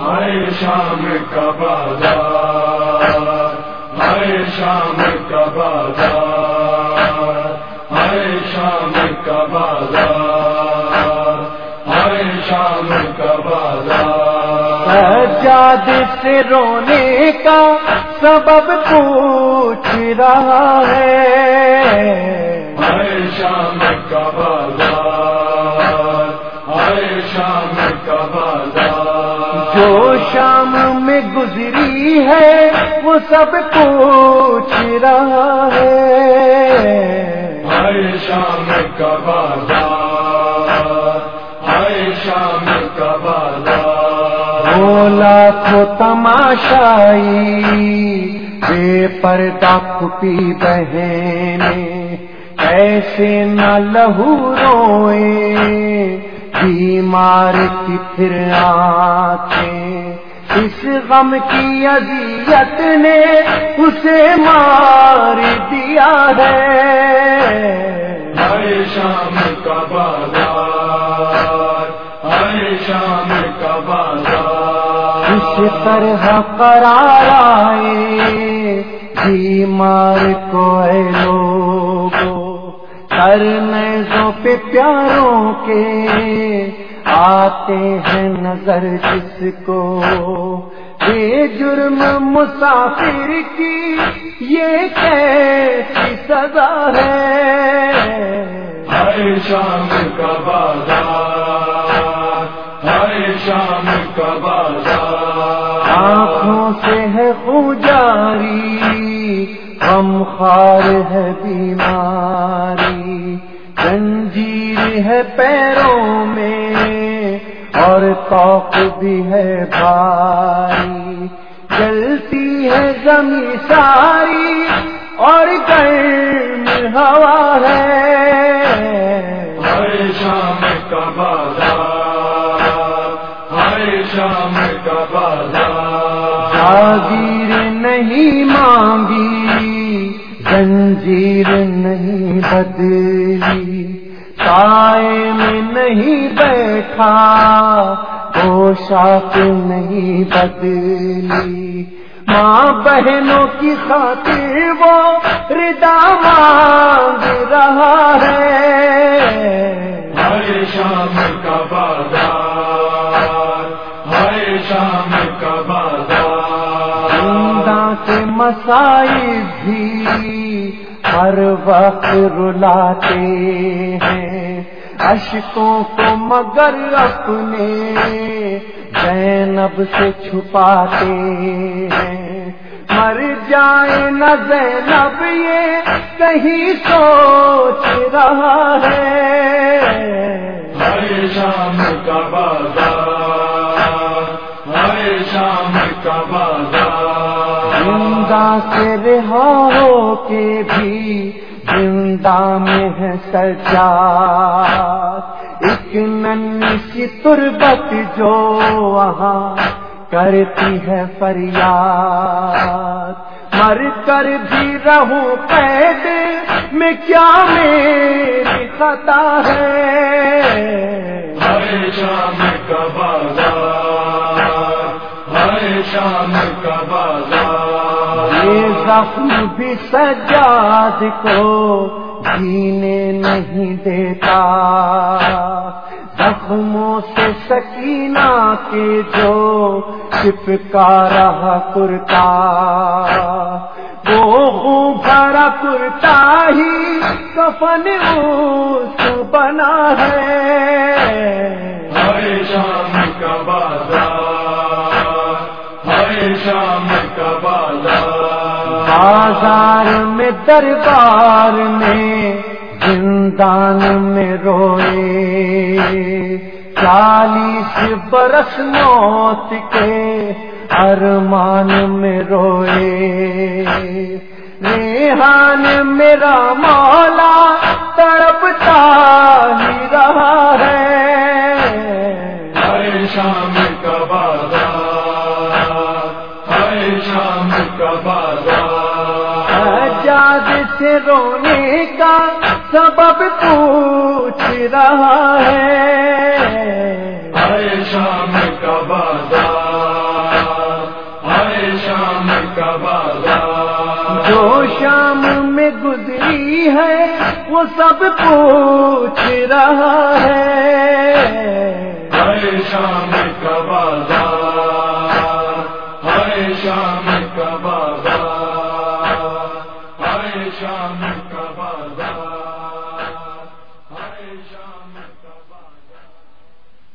ہائے شام کا بازار ہائے شام کا بازار ہائے شام کا بازار ہائے شام کا بازار۔ سجاد سے رونے کا سبب پوچھ رہا ہے۔ ہائے شام کا بازار ہائے شام جو شام میں گزری ہے وہ سب پوچھ رہا ہے۔ ہائے شام کا بازار ہائے شام کا بازار۔ بولا تو تماشائی بے پردہ کھپی بہنے ایسے نہ لہو روئے بیمار کی پھر آنکھیں۔ اس غم کی اذیت نے اسے مار دیا ہے۔ ہائے شام کا بازار ہائے شام کا بازار۔ اس طرح قرار آئے بیمار کو اے لوگو ہر نیزوں پہ پیاروں کے آتے ہیں نظر جس کو۔ بے جرم مسافر کی یہ کیسی سزا ہے؟ ہائے شام کا بازار ہائے شام کا بازار۔ آنکھوں سے ہے خوجاری غم خار ہے بیماری۔ ہے پیروں میں اور توق بھی ہے بھاری۔ جلتی ہے زمین ساری اور گرم ہوا ہے۔ ہائے شام کا بازار ہائے شام کا بازار۔ جاگیر نہیں مانگی زنجیر نہیں بدلی۔ میں نہیں بیٹھا پوشاک نہیں بدلی۔ ماں بہنوں کی خاطر وہ ردا مانگ رہا ہے۔ ہائے شام کا بازار ہائے شام کا بازار۔ کے مسائل بھی ہر وقت رلاتے ہیں۔ اشکوں کو مگر اپنے زینب سے چھپاتے ہیں۔ مر جائے نہ زینب، یہ کہیں سوچ رہا ہے۔ ہائے شام کا بازار ہائے شام کا بازار۔ سے رہا ہو کے بھی زندہ میں ہے سجا ایک ننی سی تربت جو وہاں کرتی ہے فریاد۔ مر کر بھی رہوں قید میں کیا میری خطا ہے؟ ہائے شام کا بازار ہائے شام کا بازار۔ یہ بھی سجاد کو جینے نہیں دیتا۔ زخموں سے سکینہ کے جو چپکا رہا کرتا۔ وہ خون بھرا کرتا ہی کفن اس بنا ہے۔ ہائے شام کا بازار ہائے شام بازار میں دربار میں زندان میں روئے۔ چالیس برس موت کے ارمان میں روئے۔ ریحان میرا مولا تڑپتا ہی رہا ہے۔ ہائے شام کا بازار ہائے شام کا بازار۔ سے رونے کا سبب پوچھ رہا ہے۔ ہر شام کا بازار ہر شام کا بازار۔ جو شام میں گزری ہے وہ سب پوچھ رہا ہے۔ ہر شام کا بازار ہر شام کا بازار شام